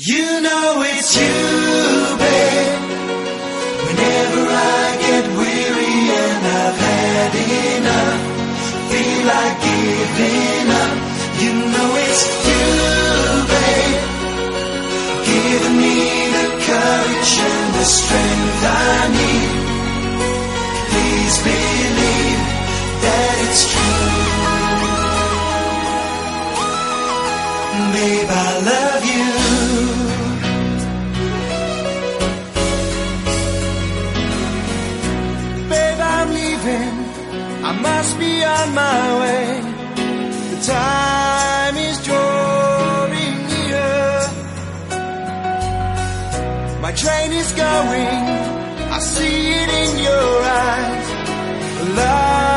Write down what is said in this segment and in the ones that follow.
You know it's you. on my way. The time is drawing near. My train is going. I see it in your eyes. Love.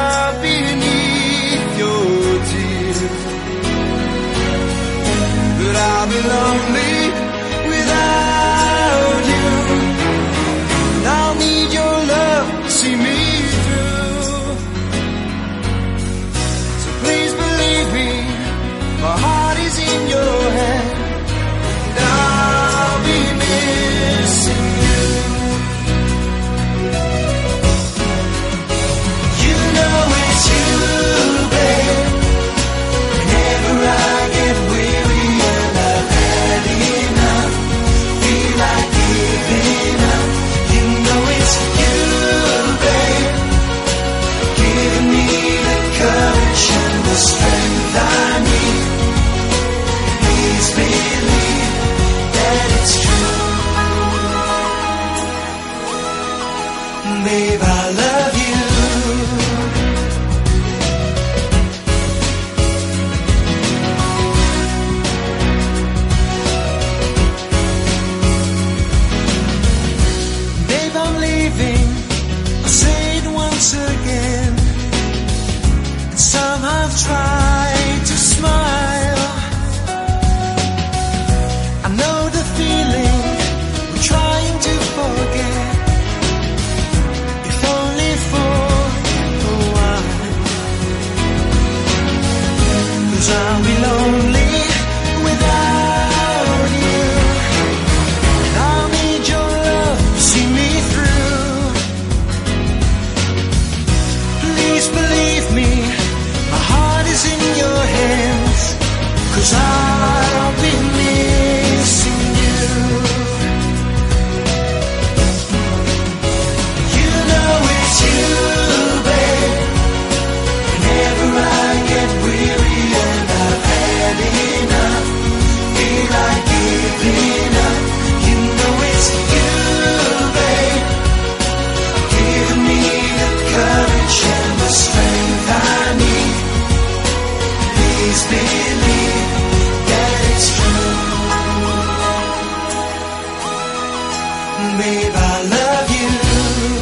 Babe, I love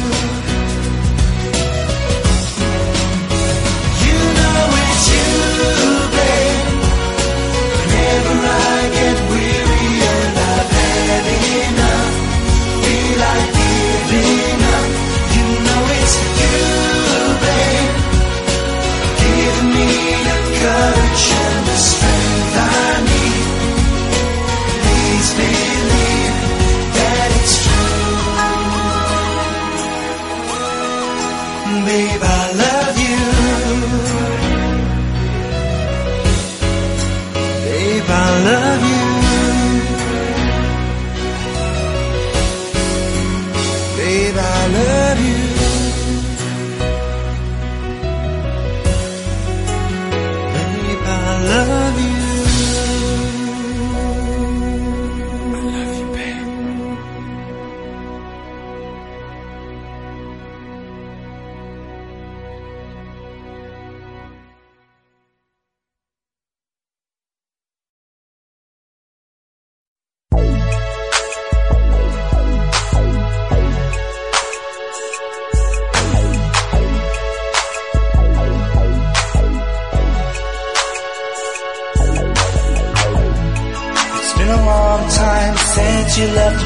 you.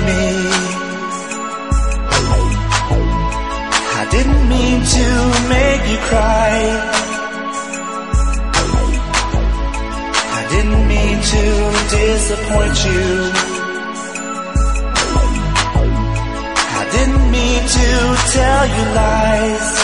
Me. I didn't mean to make you cry. I didn't mean to disappoint you. I didn't mean to tell you lies.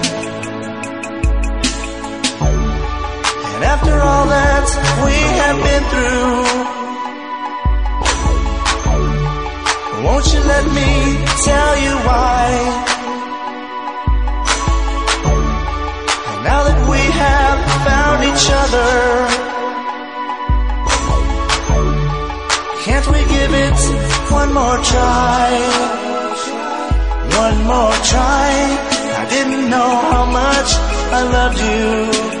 And after all that we have been through, won't you let me tell you why? Now that we have found each other, can't we give it one more try? One more try. I didn't know how much I loved you.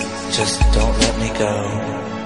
just don't let me go.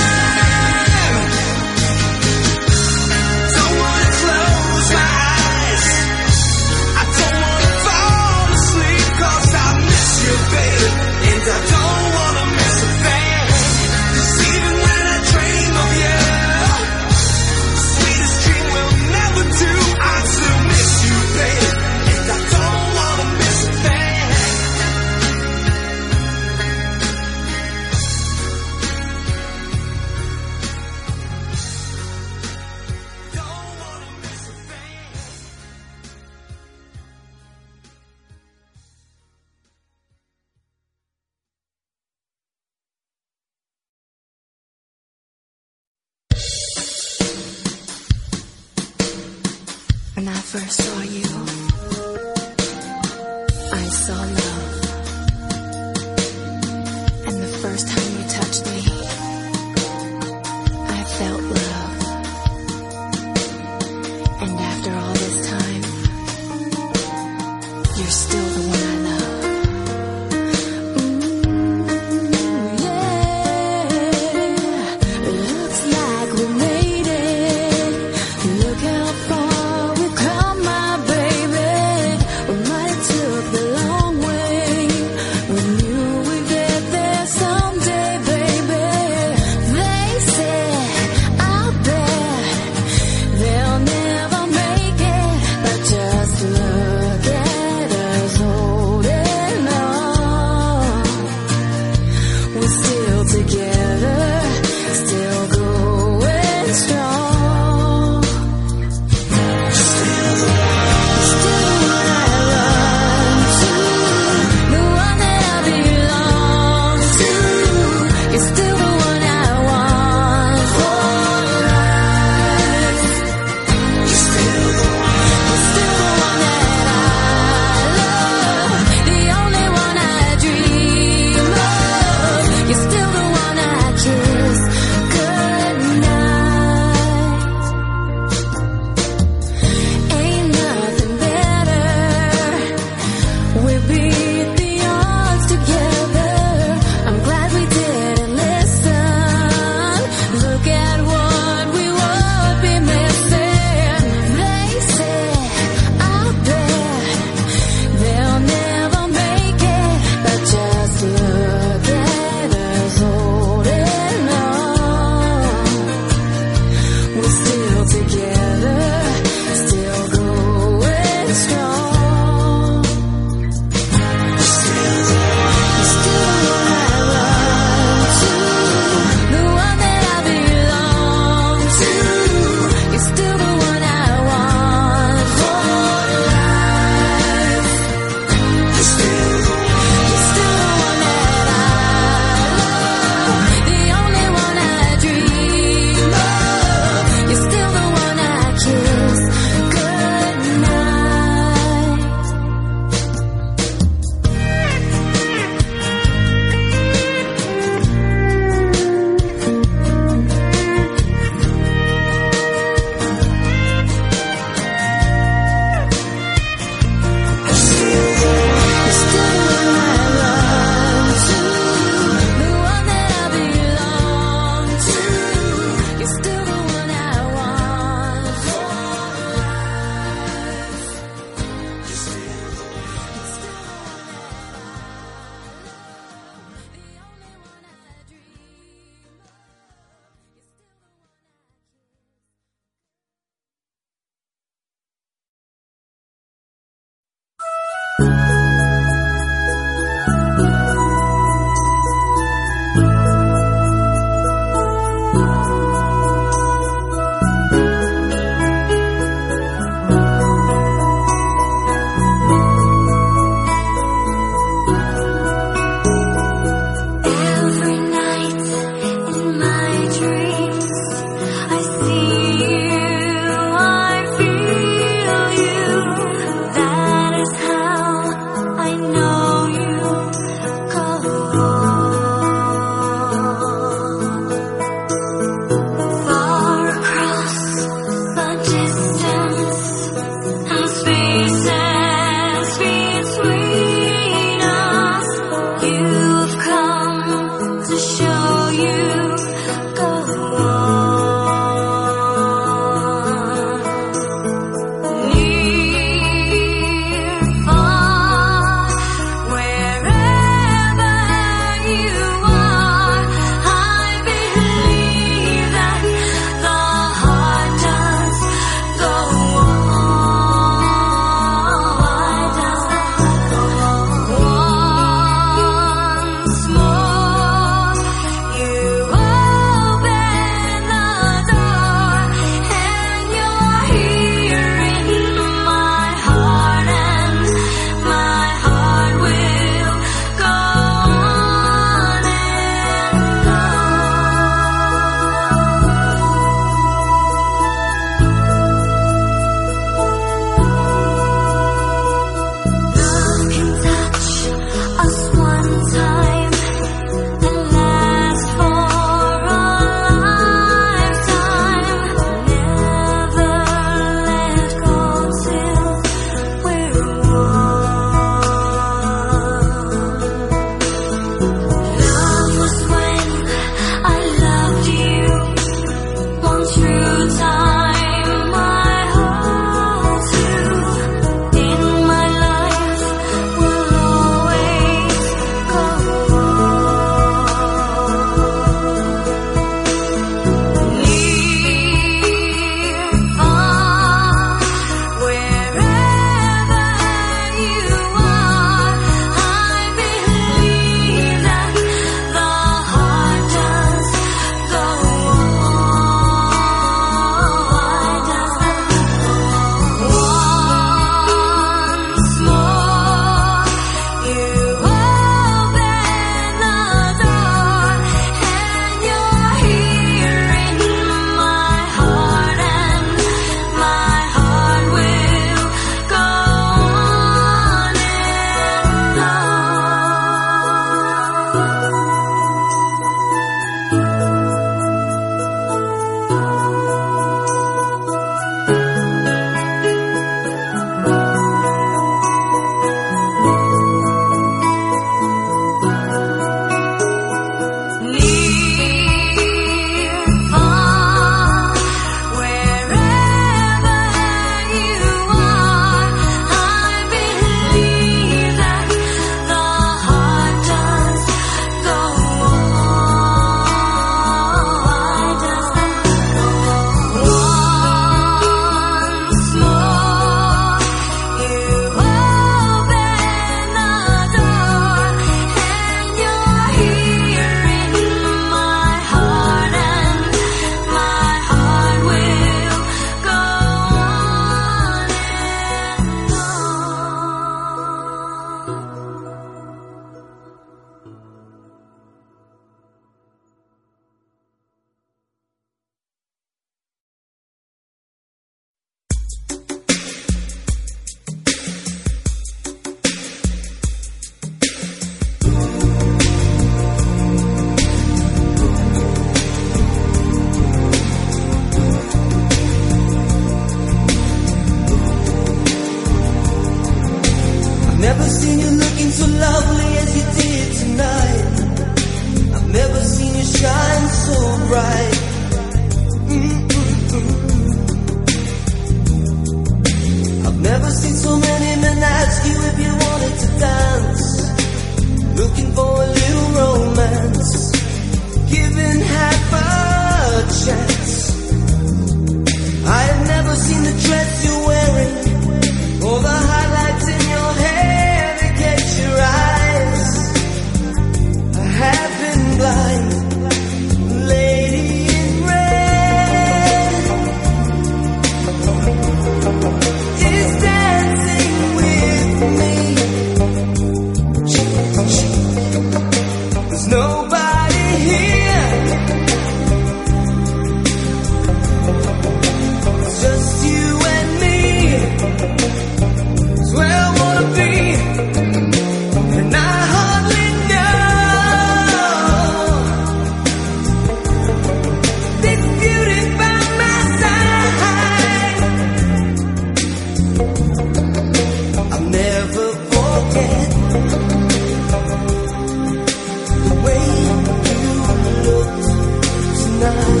Tonight.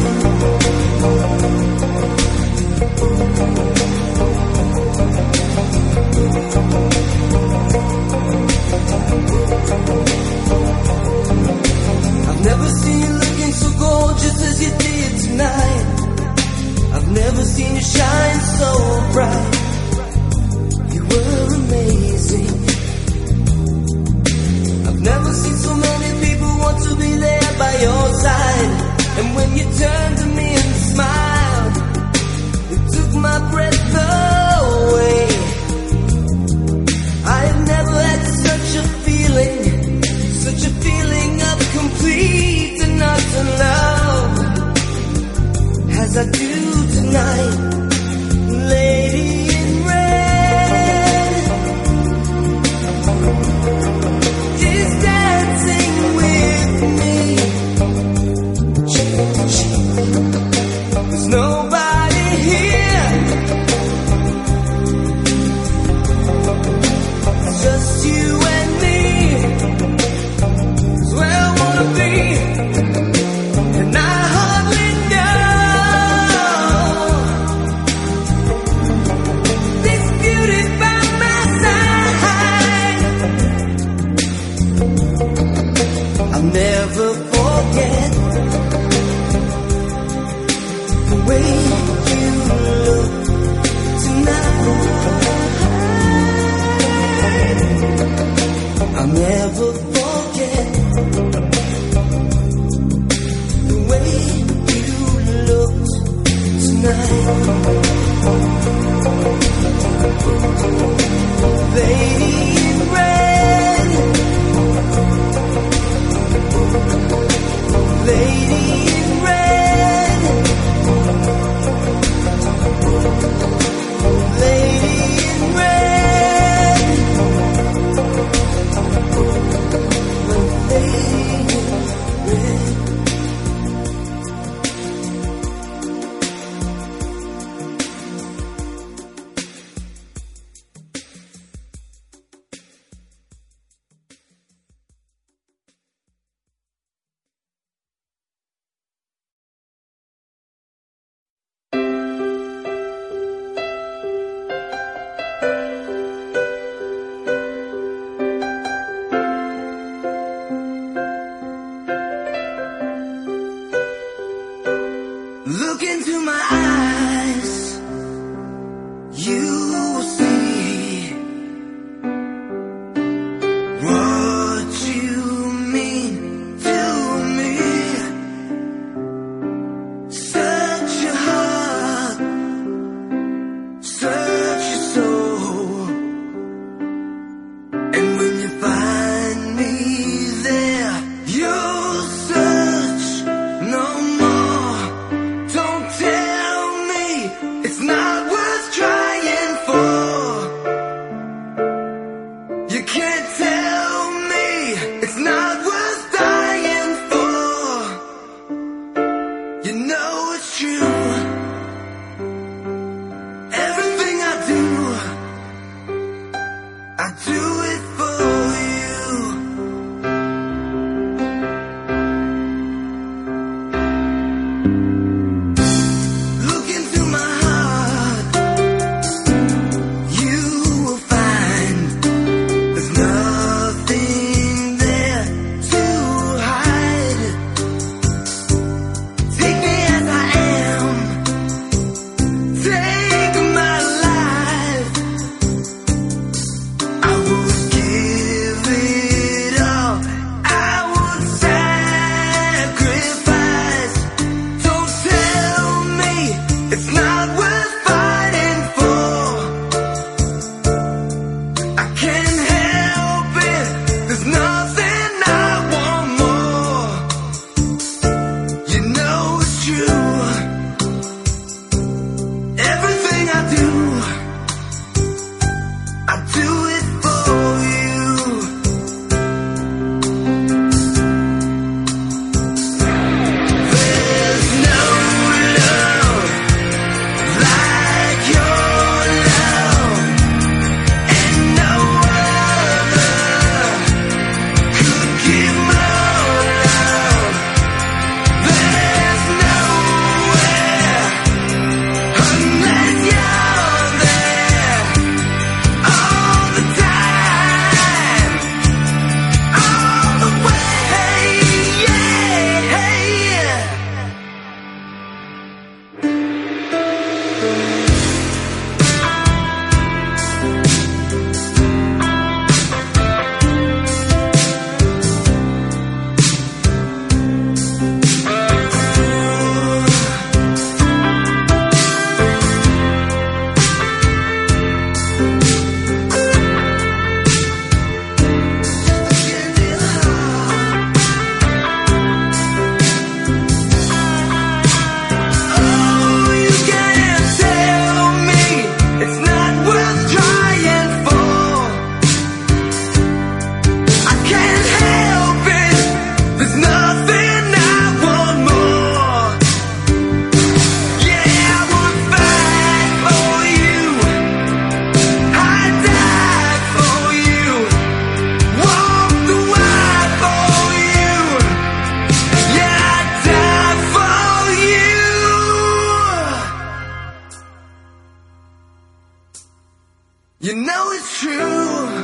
And when you turn to You know it's true.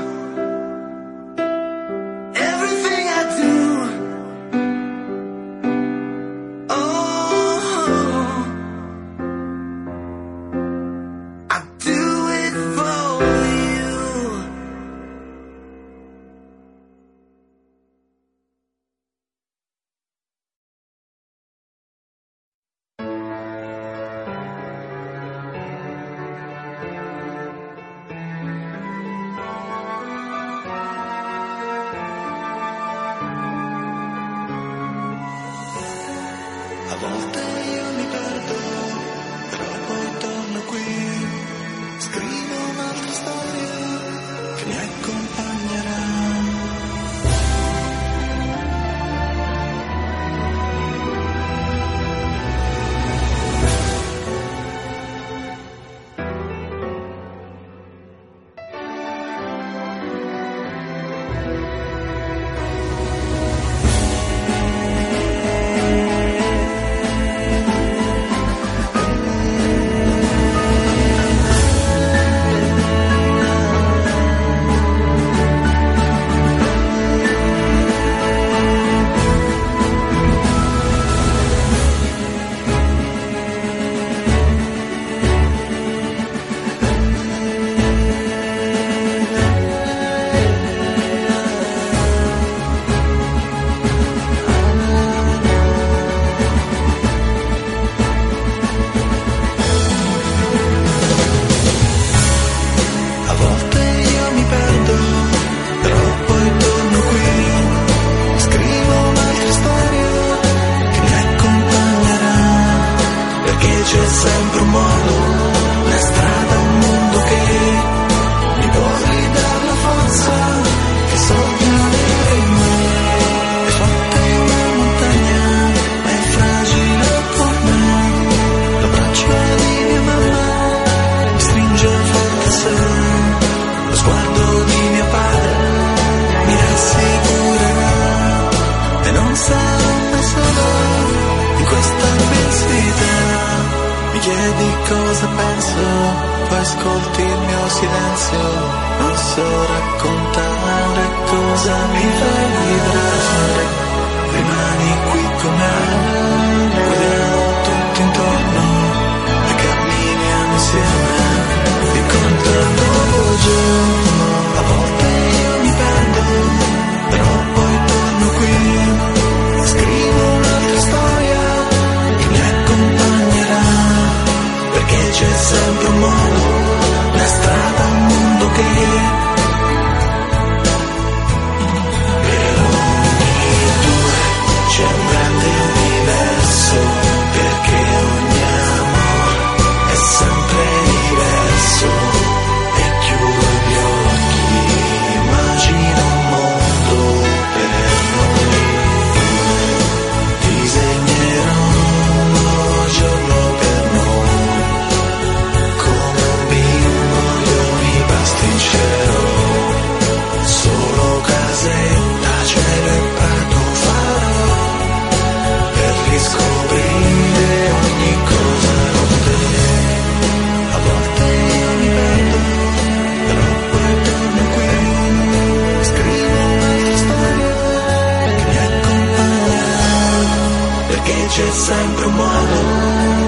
è sempre modo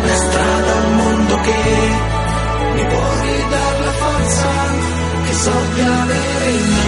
una strada, un mondo che mi può ridare la forza che so di avere in me.